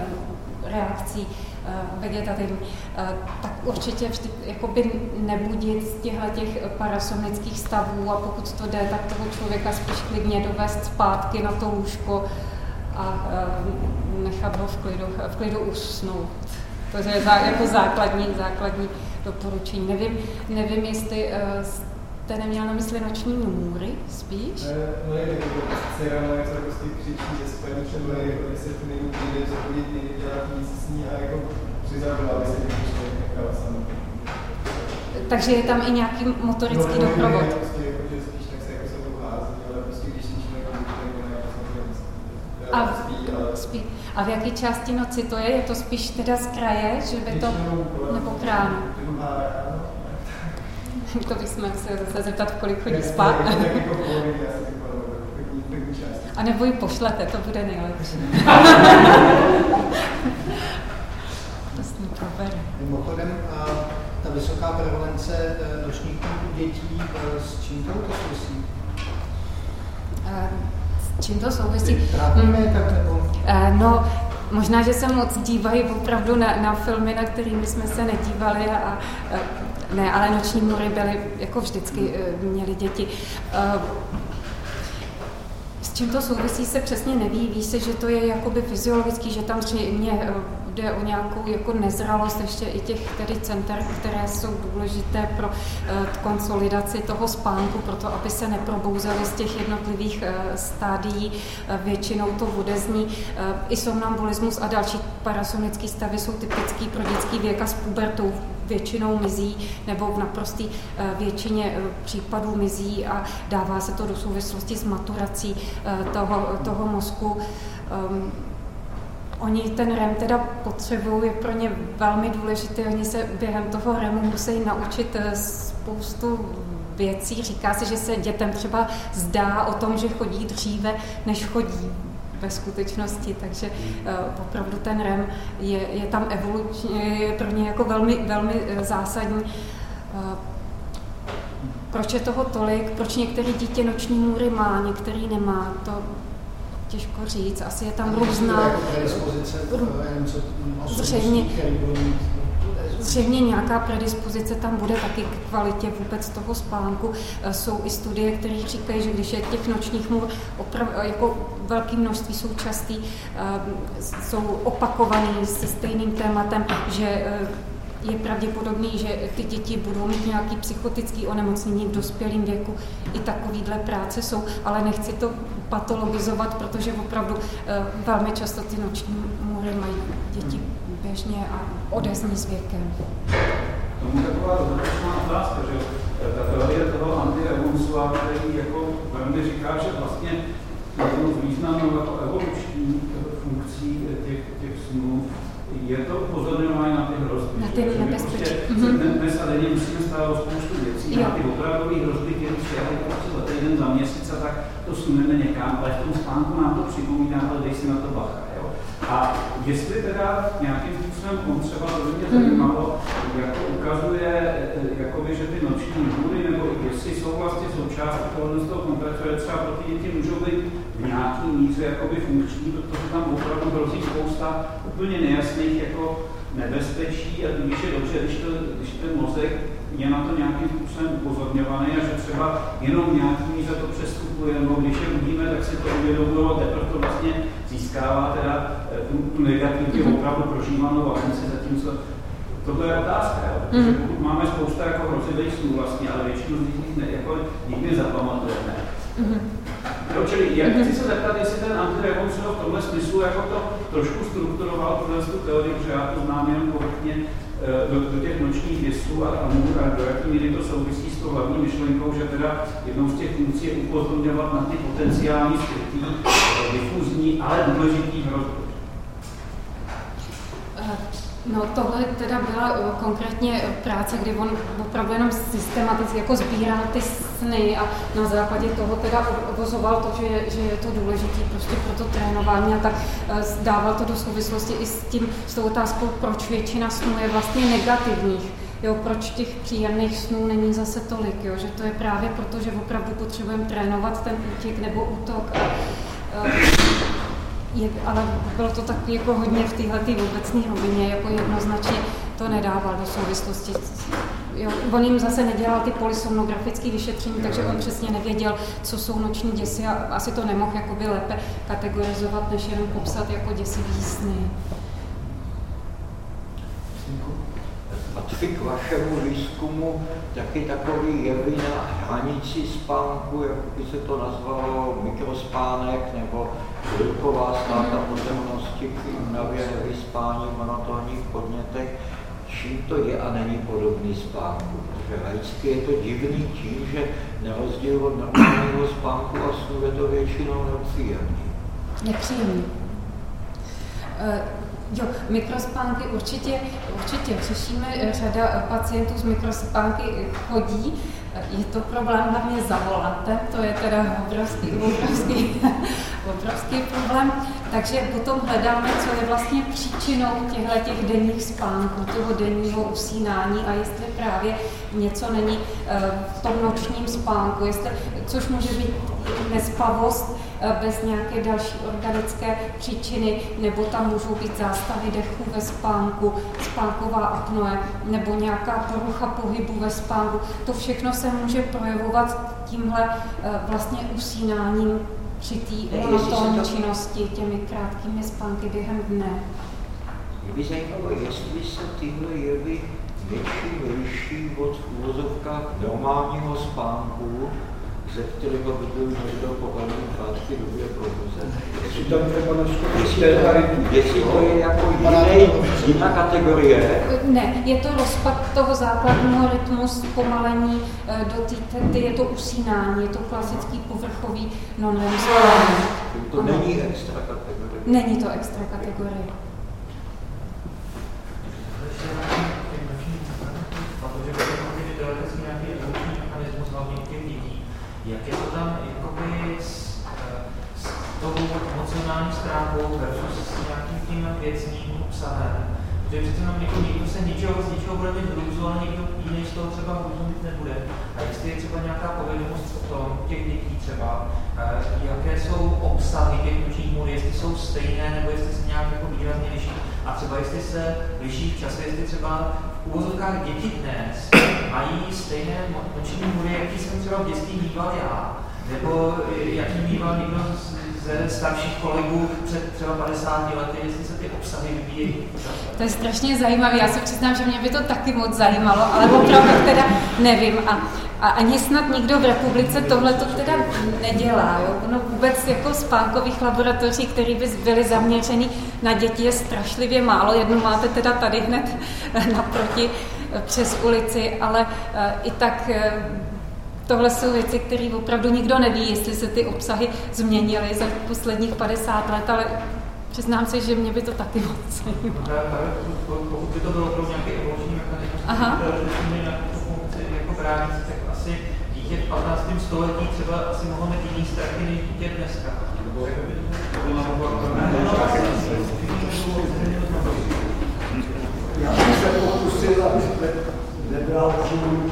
reakcí Eh, vegetativní, eh, tak určitě vždy jakoby nebudit z těch parasomnických stavů a pokud to jde, tak toho člověka spíš klidně dovést zpátky na to lůžko a eh, nechat ho v klidu, v klidu usnout. To je jako základní, základní doporučení. Nevím, nevím jestli jste neměl na mysli noční můry spíš? No je, jako přece ráno, jak se prostě křičí, že spaní třeba jako 10 minut, jde zachodit, někdy dělat nic s ní a jako přizavila, aby se někdy člověk nechal sám. Takže je tam i nějaký motorický no, doprovod. Ne, prostě jako, že spíš tak se jako se ale prostě když jako a spí, ale... spí. A v jaké části noci to je? Je to spíš teda z kraje, že by to, nebo k ránu? to bychom se zase zeptat, kolik chodí spát. A nebo ji pošlete, to bude nejlepší. to s ním probere. Mimochodem, ta vysoká prevalence e, nočních u dětí, e, s čím to souvisí? Čím to souvisí? Trápíme tak nebo? No, možná, že se moc dívají opravdu na, na filmy, na kterými jsme se nedívali a, a ne, ale noční mory byly, jako vždycky eh, měli děti. Eh, s čím to souvisí, se přesně neví. Ví se, že to je jakoby fyziologický, že tam zřejmě eh, jde o nějakou jako nezralost ještě i těch tedy center, které jsou důležité pro konsolidaci toho spánku, proto aby se neprobouzeli z těch jednotlivých stádií. Většinou to odezní. I somnambulismus a další parasonické stavy jsou typický pro dětský věk a s pubertou většinou mizí nebo v naprosté eh, většině eh, případů mizí a dává se to do souvislosti s maturací eh, toho, toho mozku. Oni ten REM teda potřebují, je pro ně velmi důležité, oni se během toho REMu musí naučit spoustu věcí. Říká se, že se dětem třeba zdá o tom, že chodí dříve, než chodí ve skutečnosti, takže uh, opravdu ten REM je, je tam evolučně, je pro ně jako velmi, velmi uh, zásadní. Uh, proč je toho tolik, proč některé dítě noční můry má, některý nemá, to těžko říct. Asi je tam různá... Zřejmě, Zřejmě nějaká predispozice tam bude taky k kvalitě vůbec toho spánku. E, jsou i studie, které říkají, že když je těch nočních můr oprav, jako velké množství jsou častý, e, jsou opakovaný se stejným tématem, že e, je pravděpodobný, že ty děti budou mít nějaký psychotický onemocnění v dospělém věku. I takovýhle práce jsou, ale nechci to patologizovat, protože opravdu velmi často ty noční můry mají děti běžně a odezní s věkem. Tomu taková dodatečná otázka, že ta teorie toho antirevolusu, který jako velmi říká, že vlastně jednou z významnou jako evoluční funkcí těch, těch snů je to upozorňování na ty hrozby. Na ty nebezpečí. Prostě mm-hmm. Dnes a denně musíme stávat spoustu věcí, jo. na ty opravdové hrozby, které přijaly prostě za týden, za měsíc a tak to suneme někam, ale v tom spánku nám to připomíná, ale dej si na to bacha. A jestli teda nějakým způsobem on třeba, to by mě mhm. zajímalo, jako ukazuje, eh, jakoby, že ty noční hůry, nebo jestli jsou vlastně součástí toho, z toho komplexu, třeba pro ty děti můžou být v nějaký míře jakoby funkční, protože tam opravdu hrozí spousta úplně nejasných jako nebezpečí a když je dobře, když, to, když ten mozek je na to nějakým způsobem upozorňovaný a že třeba jenom nějaký míře to přestupuje, nebo když je uvidíme, tak si to uvědomilo, teprve to vlastně získává teda eh, tu, negativní mm-hmm. opravdu prožívanou valenci, zatímco tohle je otázka, jo? mm-hmm. pokud máme spousta jako hrozivých snů vlastně, ale většinu z nich ne, jako nikdy zapamatujeme. Mm-hmm. Jo, čili jak mm-hmm. chci se zeptat, jestli ten antirevolucionov v tomhle smyslu jako to trošku strukturoval tuhle tu teorii, protože já to znám jenom povrchně eh, do, do těch nočních děsů a, a, a do jaké míry to souvisí s tou hlavní myšlenkou, že teda jednou z těch funkcí je upozorňovat na ty potenciální skrytý, eh, difuzní, ale důležitý hrozby. No tohle teda byla uh, konkrétně práce, kdy on opravdu jenom systematicky jako sbíral ty sny a na základě toho teda ovozoval to, že je, že je to důležité prostě pro to trénování a tak uh, dával to do souvislosti i s tím, s tou otázkou, proč většina snů je vlastně negativních. Jo, proč těch příjemných snů není zase tolik, jo? že to je právě proto, že opravdu potřebujeme trénovat ten útěk nebo útok. A, je, ale bylo to tak jako hodně v téhle obecné rovině, jako jednoznačně to nedával do souvislosti. Jo, on jim zase nedělal ty polysomnografické vyšetření, takže on přesně nevěděl, co jsou noční děsy a asi to nemohl jakoby lépe kategorizovat, než jenom popsat jako děsivý sny. Asi k vašemu výzkumu taky takový jevy na hranici spánku, jak by se to nazvalo, mikrospánek nebo chvilková ztráta pozornosti při únavě, nevyspání, monotónních podnětech, čím to je a není podobný spánku. Protože laicky je to divný tím, že na rozdíl od normálního spánku a snu je to většinou nepříjemný. Nepříjemný. Uh, Jo, mikrospánky určitě, určitě řešíme. Řada pacientů z mikrospánky chodí. Je to problém hlavně za volantem, to je teda obrovský, obrovský, obrovský problém. Takže potom hledáme, co je vlastně příčinou těchto těch denních spánků, toho denního usínání a jestli právě něco není eh, v tom nočním spánku, jestli, což může být nespavost bez nějaké další organické příčiny, nebo tam můžou být zástavy dechu ve spánku, spánková apnoe, nebo nějaká porucha pohybu ve spánku. To všechno se může projevovat tímhle eh, vlastně usínáním při té monotónní činnosti, těmi krátkými spánky během dne. Mě by zajímalo, jestli se tyhle jevy větší liší od v úvozovkách normálního spánku, ze kterého by byl někdo po velmi krátké době probuzen. Jestli to jestli to je jako jiný, jiná kategorie? Ne, je to rozpad toho základního rytmu zpomalení eh, do té je to usínání, je to klasický povrchový non-REM To není extra kategorie. Není to extra kategorie. Je to tam jakoby s, eh, s tou emocionální stránkou versus s nějakým tím věcným obsahem. Protože přece jenom někdo, někdo se ničeho, z ničeho bude mít hrůzu, ale někdo jiný z toho třeba mít nebude. A jestli je třeba nějaká povědomost o tom, těch dětí třeba, eh, jaké jsou obsahy těch nočních můr, jestli jsou stejné, nebo jestli se nějak jako výrazně liší. A třeba jestli se liší v čase, jestli třeba v úvozovkách děti dnes mají stejné noční můry, jaký jsem třeba v dětství býval já, nebo jaký býval někdo ze starších kolegů před třeba 50 lety, jestli se ty obsahy vyvíjí. To je strašně zajímavé. Já se přiznám, že mě by to taky moc zajímalo, ale opravdu teda nevím. A, a ani snad nikdo v republice tohle to teda nedělá. Jo? No vůbec jako spánkových laboratoří, které by byly zaměřeny na děti, je strašlivě málo. Jednu máte teda tady hned naproti přes ulici, ale eh, i tak eh, tohle jsou věci, které opravdu nikdo neví, jestli se ty obsahy změnily za posledních 50 let, ale přiznám se, že mě by to taky moc zajímalo. Pokud by to bylo pro nějaký evoluční mechanismus, který nějakou funkci jako bránící, tak asi dítě v 15. století třeba asi mohlo mít jiný strachy než dítě dneska. Já jsem se pokusil, aby nebyla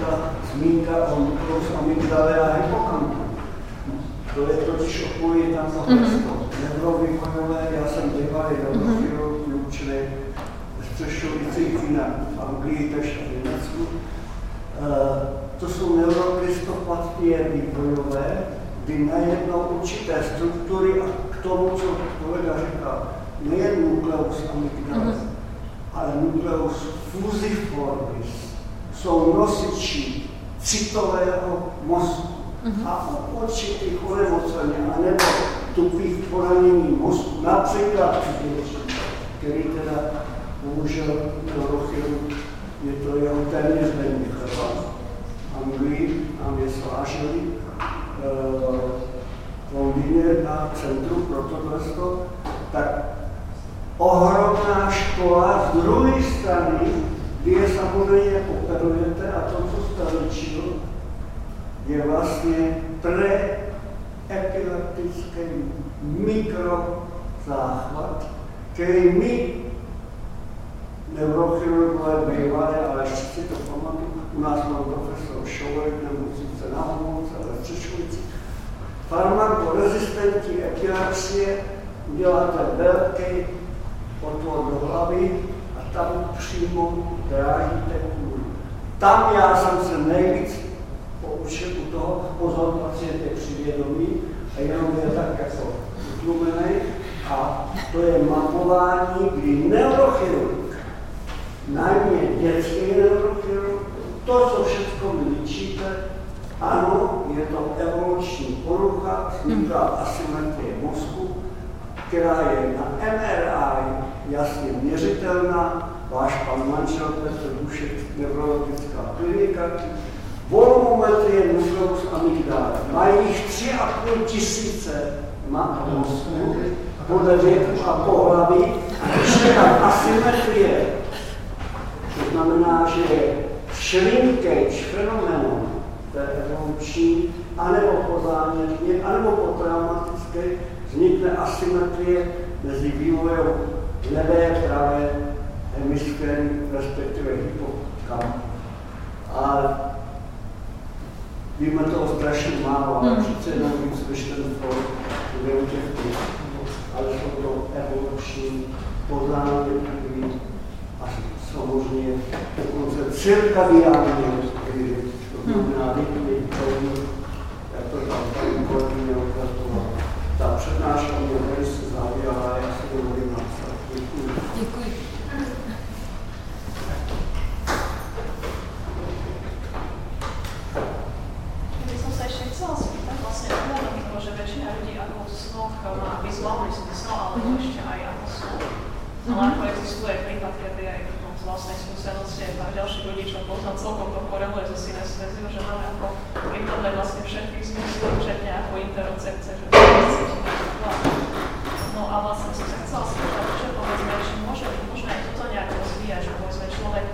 ta zmínka o nuklus amygdale a hypokampu. To je totiž odpověď na to mm-hmm. Neurovývojové, já jsem bývalý neurochirurg, mm-hmm. čili střešovicí v Anglii, tež v Německu. Uh, to jsou neurokristopatie vývojové, kdy najednou určité struktury a k tomu, co kolega říkal, nejen nukleus amygdale, mm-hmm. ale nukleus fusiformis, jsou nosiči citového mozku. Mm-hmm. a u určitých onemocnění anebo tupých poranění mozku, například který teda bohužel neurochirurg, je to jeho téměř denní chleba, Anglii, nám je svážili, v Londýně na centru pro tohle, tak ohromná škola z druhé strany vy je samozřejmě operujete a to, co jste ličil, je vlastně preepileptický mikrozáchvat, který my neurochirurgové bývalé, ale ještě si to pamatuju, u nás byl profesor Šourek, nemocnice na Homolce, ale v Češovici. Farmakorezistentní epilepsie uděláte velký otvor do hlavy, tam přímo drážíte kůru. Tam já jsem se nejvíc poučil u toho, pozor, pacient je přivědomý a jenom je tak jako utlumený a to je mapování, kdy neurochirurg najmě dětský neurofil, to, co všechno mi vyčíte, ano, je to evoluční porucha, vzniká asymetrie mozku, která je na MRI jasně měřitelná. Váš pan manžel Petr Dušek, neurologická klinika, volumetrie nukleus amygdala. Mají jich tři a půl tisíce mozku podle věku a pohlaví. A když je tam asymetrie, to znamená, že je shrinkage fenomenon, té evoluční, anebo po záměrně, anebo po traumatické, vznikne asymetrie mezi vývojem levé, pravé hemisféry, respektive hypokampu. A víme toho strašně málo, ale hmm. přece jenom víc než ten for kde u těch ale jsou to evoluční poznání a samozřejmě dokonce cirkadiální, to znamená rytmy, jak to tam paní kolegyně ukazovala. Ta přednáška mě velice zaujala, já si dovolím napsat. Děkuji. Děkuji. má vizuálny smysl, alebo ešte aj ako sú. Ale ako existuje prípad, kedy aj z vlastnej skúsenosti aj ďalších ľudí, čo poznám celkom to koreluje so synestéziou, že máme ako prítomné vlastne všetkých zmyslov, včetne ako interocepce, že No a vlastne som sa chcela spýtať, čo povedzme, či môže byť možné aj toto nejak rozvíjať, že povedzme človek,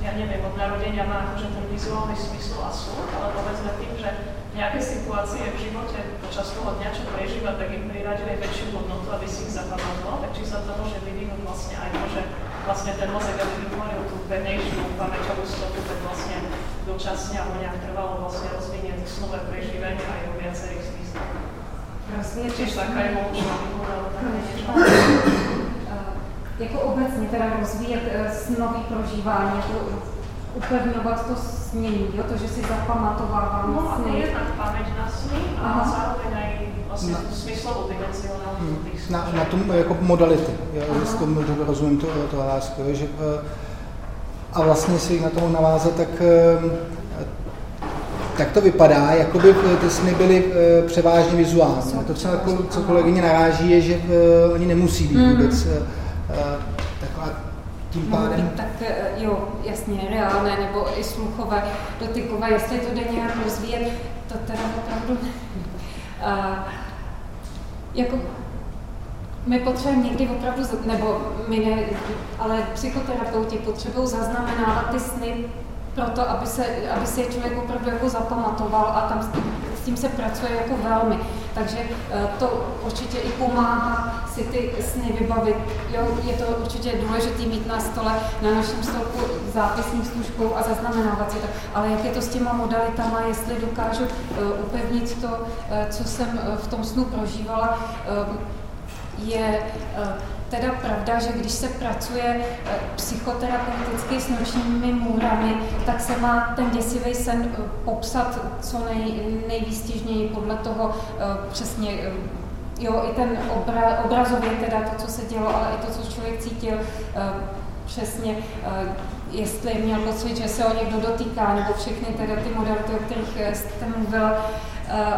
ja neviem, od narodenia má akože ten vizuálny smysl a súd, ale povedzme tým, že nejaké situácie v živote počas toho dňa, čo prežíva, tak im priradili väčšiu hodnotu, aby si ich zapamatoval, tak či sa to môže vyvinúť vlastne aj to, že vlastne ten mozek, aby vytvoril tú pevnejšiu pamäťovú stopu, tak vlastne dočasne alebo nejak trvalo vlastne rozvinie to snové prežívanie aj o viacerých zmysloch. Vlastně Čiže taká evolučná výhoda, Jako obecně teda rozvíjet snový prožívání, jako upevňovat to snění, jo? to, že si zapamatovávám no, sny. No, jednak paměť na sny a zároveň aj vlastně na, smyslovou dimenzionalitu hmm. na, na tom jako modality, jo, tomu rozumím to, to lásku, že eh, a vlastně si na tomu navázat, tak eh, tak to vypadá, jako by ty sny byly eh, převážně vizuální. To, co, co kolegyně naráží, je, že oni nemusí být hmm. vůbec taková tím pádem... Být tak jo, jasně, reálné nebo i sluchové, dotykové, jestli to jde nějak rozvíjet, to teda opravdu... Uh, jako my potřebujeme někdy opravdu, nebo my ne, ale psychoterapeuti potřebují zaznamenávat ty sny proto, aby, se, aby si je člověk opravdu jako zapamatoval a tam s tím, se pracuje jako velmi. Takže eh, to určitě i pomáhá si ty sny vybavit. Jo, je to určitě důležité mít na stole, na našem stolku zápisní služkou a zaznamenávat si to. Ale jak je to s těma modalitama, jestli dokážu uh, upevnit to, uh, co jsem v tom snu prožívala, je teda pravda, že když se pracuje eh, psychoterapeuticky s nočními můrami, tak se má ten děsivý sen eh, popsat co nej, nejvýstěžněji podle toho eh, přesně jo, i ten obra, obrazově teda to, co se dělo, ale i to, co člověk cítil přesně, jestli měl pocit, že se o někdo dotýká, nebo všechny teda ty modality, o kterých jste mluvila,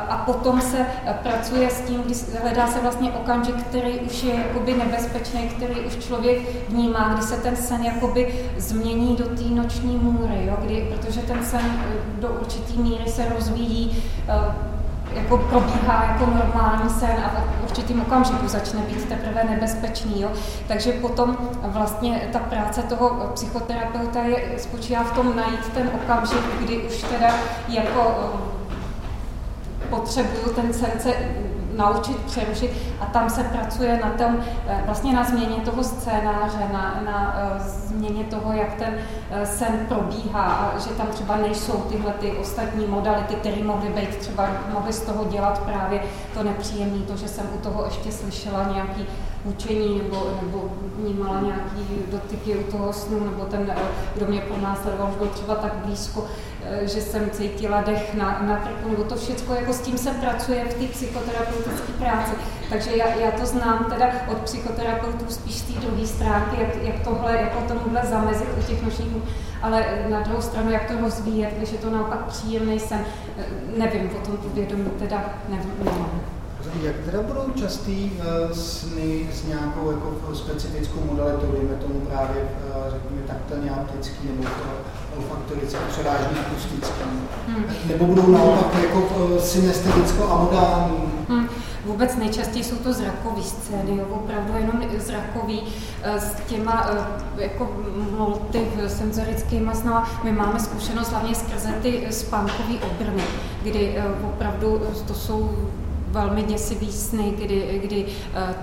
a potom se pracuje s tím, kdy hledá se vlastně okamžik, který už je jakoby nebezpečný, který už člověk vnímá, kdy se ten sen jakoby změní do té noční můry, jo? Kdy, protože ten sen do určitý míry se rozvíjí eh, jako probíhá jako normální sen a v určitým okamžiku začne být teprve nebezpečný. Jo? Takže potom vlastně ta práce toho psychoterapeuta je, spočívá v tom najít ten okamžik, kdy už teda jako potřebuju ten sen se naučit přerušit a tam se pracuje na tom, eh, vlastně na změně toho scénáře, na, na uh, změně toho, jak ten uh, sen probíhá a že tam třeba nejsou tyhle ty ostatní modality, které mohly být třeba, mohly z toho dělat právě to nepříjemné, to, že jsem u toho ještě slyšela nějaký učení nebo, nebo vnímala nějaký dotyky u toho snu, nebo ten, kdo mě pronásledoval, byl třeba tak blízko, eh, že jsem cítila dech na, na krku, nebo to všechno, jako s tím se pracuje v té psychoterapeutické práci. Takže já, já to znám teda od psychoterapeutů spíš z té druhé stránky, jak, jak tohle, jako tomuhle zamezit u těch nočních, ale na druhou stranu, jak to rozvíjet, když je to naopak příjemný sen, eh, nevím, o tom vědomí teda nevím. nevím. Jak teda budou častý uh, sny s nějakou jako specifickou modalitou, dejme tomu právě, uh, řekněme, taktilně optický nebo olfaktorický, převážně akustický? Hmm. Nebo budou naopak jako uh, synestheticko a modální? Hmm. Vůbec nejčastěji jsou to zrakové scény, jo, opravdu jenom zrakový s těma jako multisenzorickými snama. My máme zkušenost hlavně skrze ty spánkové obrny, kdy opravdu to jsou velmi děsivý sny, kdy, kdy uh,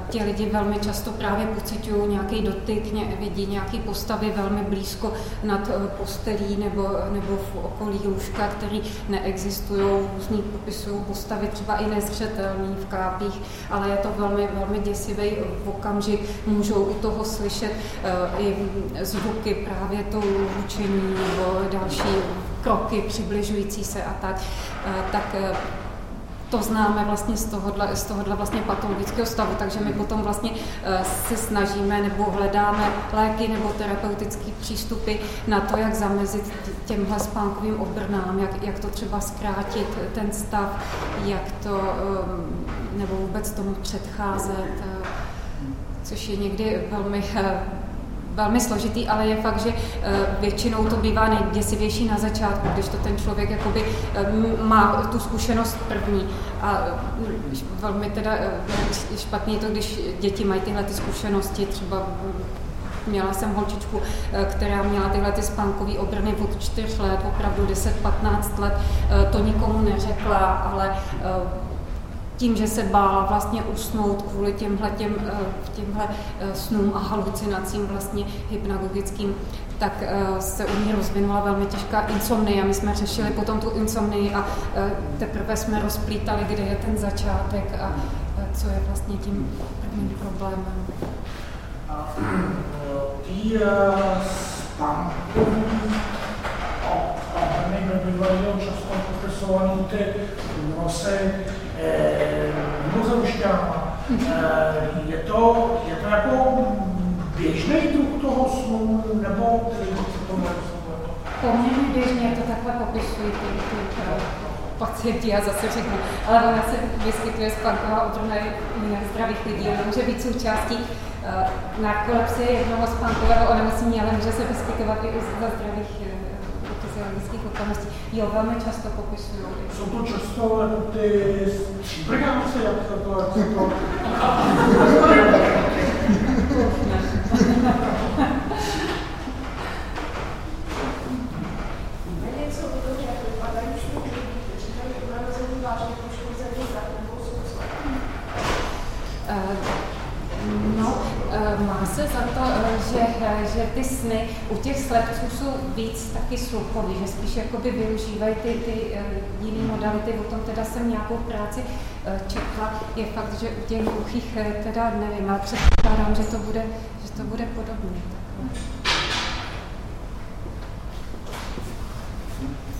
ti lidi velmi často právě pocitují nějaký dotyk, ně, vidí nějaké postavy velmi blízko nad uh, postelí nebo, nebo v okolí lůžka, které neexistují, různý popisují postavy třeba i nezřetelný v kápích, ale je to velmi, velmi děsivý okamžik. Můžou u toho slyšet uh, i zvuky právě to lučení nebo další kroky přibližující se a tak. Tak to známe vlastně z tohohle, z tohohle vlastně patologického stavu, takže my potom vlastně eh, se snažíme nebo hledáme léky nebo terapeutické přístupy na to, jak zamezit těmhle spánkovým obrnám, jak, jak to třeba zkrátit ten stav, jak to eh, nebo vůbec tomu předcházet, eh, což je někdy velmi velmi složitý, ale je fakt, že eh, většinou to bývá nejděsivější na začátku, když to ten člověk jakoby eh, má tu zkušenost první. A eh, velmi teda špatný je to, když děti mají tyhle ty zkušenosti, třeba Měla jsem holčičku, která měla tyhle ty spánkové obrny od 4 let, opravdu 10-15 let. To nikomu neřekla, ale tím, že se bála vlastně usnout kvůli těmhle, těm, eh, těmhle eh, snům a halucinacím vlastně hypnagogickým, tak eh, se u ní rozvinula velmi těžká insomnie. My jsme řešili potom tu insomnii a teprve jsme rozplítali, kde je ten začátek a co je vlastně tím prvním problémem. A tý spánkový a bývají často popisovaný ty nosy, mimozemšťana. Eh, je to, je to jako běžný druh toho snu, nebo který se to Poměrně běžně to takhle popisují ty, ty eh, pacienti, já zase řeknu, ale ona se vyskytuje spánková obrna zdravých lidí, ona může být součástí narkolepsie jednoho spánkového onemocnění, ale může se vyskytovat i za zdravých fyziologických okolností. Jo, velmi často popisují. Jsou to často jako ty stříbrňáci, jak to, jak to, že, eh, že ty sny u těch slepců jsou víc taky sluchový, že spíš jakoby využívají ty, ty eh, jiné modality, o tom teda jsem nějakou práci četla. Je fakt, že u těch hluchých teda nevím, ale předpokládám, že to bude, že to bude podobně.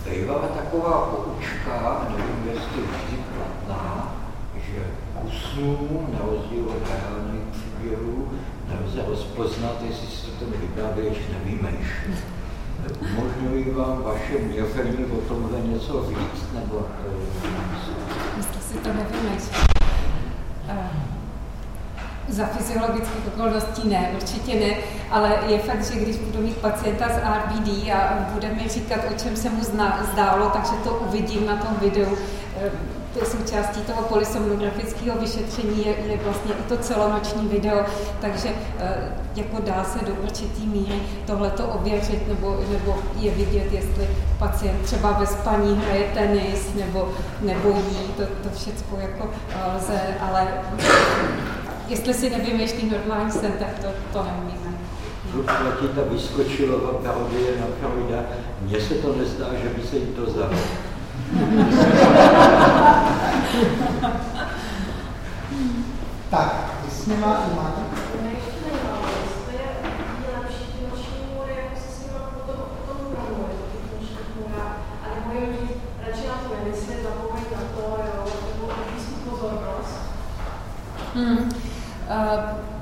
Zajímavá taková poučka, nevím, jestli vždy platná, že u snů, na rozdíl od reálných příběhů, nelze rozpoznat, jestli se to vyprávěč nevýmeš. Umožňují vám vaše měrfilmy o tomhle něco říct, nebo... Jestli si to nevýmeš. Za fyziologických okolností ne, určitě ne, ale je fakt, že když budu mít pacienta z RBD a bude mi říkat, o čem se mu zdálo, takže to uvidím na tom videu součástí toho polysomnografického vyšetření je, je vlastně i to celonoční video, takže eh, jako dá se do určitý míry tohleto ověřit nebo, nebo je vidět, jestli pacient třeba ve spaní hraje tenis nebo, nebo jí, to, to všechno jako eh, lze, ale jestli si nevymýšlí normální sen, tak to, to neumíme. Platí ta vyskočilova parodie na Freuda. Mně se to nezdá, že by se jim to zdalo. tak, s nima máte? Hmm. Uh,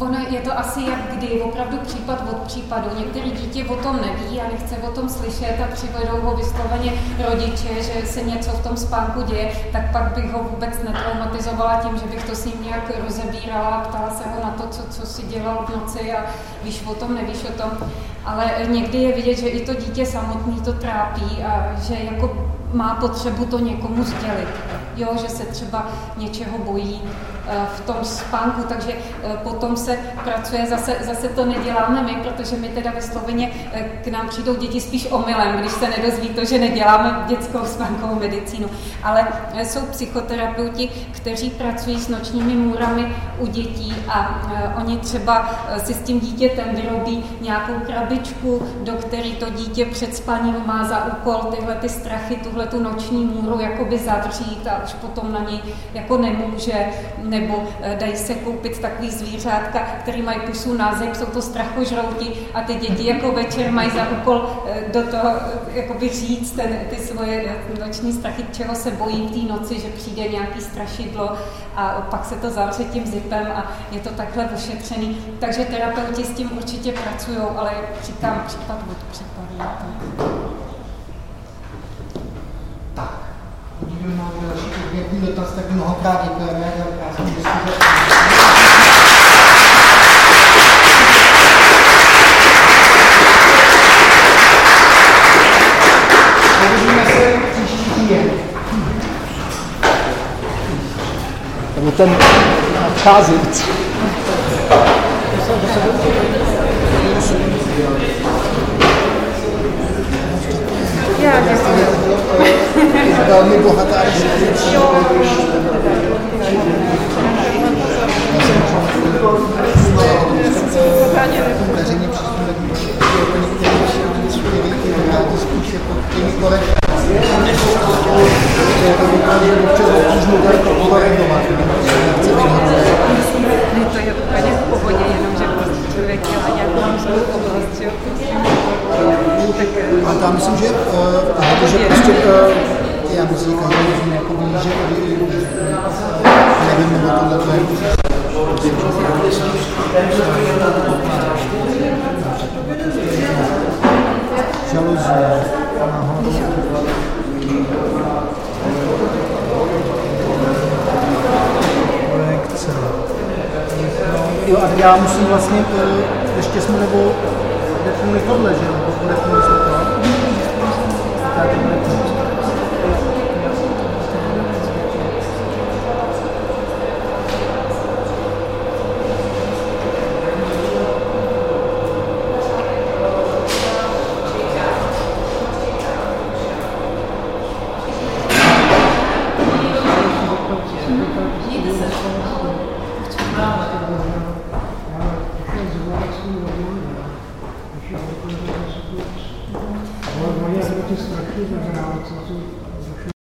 Ono je to asi jak kdy, opravdu případ od případu. Některý dítě o tom neví a nechce o tom slyšet a přivedou ho vysloveně rodiče, že se něco v tom spánku děje, tak pak bych ho vůbec netraumatizovala tím, že bych to s ním nějak rozebírala a ptala se ho na to, co, co si dělal v noci a víš o tom, nevíš o tom. Ale někdy je vidět, že i to dítě samotný to trápí a že jako má potřebu to někomu sdělit. Jo, že se třeba něčeho bojí, v tom spánku, takže eh, potom se pracuje, zase, zase to neděláme my, protože my teda vysloveně eh, k nám přijdou děti spíš omylem, když se nedozví to, že neděláme dětskou spánkovou medicínu. Ale jsou psychoterapeuti, kteří pracují s nočními můrami u dětí a oni třeba si s tím dítětem vyrobí nějakou krabičku, do které to dítě před spaním má za úkol tyhle ty strachy, tuhle tu noční můru jakoby zavřít a už potom na něj jako nemůže nebo eh, dají se koupit takový zvířátka, který mají pusu na zem, jsou to strachožrouti a ty děti jako večer mají za úkol eh, do toho eh, jakoby říct ten, ty svoje noční strachy, čeho se bojí v té noci, že přijde nějaký strašidlo a pak se to zavře tím zipem a je to takhle ošetřený. Takže terapeuti s tím určitě pracují, ale říkám případ od případu. Kdyby máme další konkrétní dotaz, tak mnohokrát děkujeme za krásnou diskuzi. Ten nadcházející. Bohatá diskuze. Veřejně přístupný spíš jako těmi kolekty. Je to vypadá občas obtížnou korigovat. Ne, to je úplně v pohodě, jenom že prostě člověk dělá nějakou svou oblast, jo, tak, a tam myslím, že, uh, že prostě já myslím, že každý jako ví, že nevím, nebo tohle to je projekce. Jo, a já musím vlastně, ještě jsme nebo defnuli tohle, že jo, defnuli jsme to. Tak,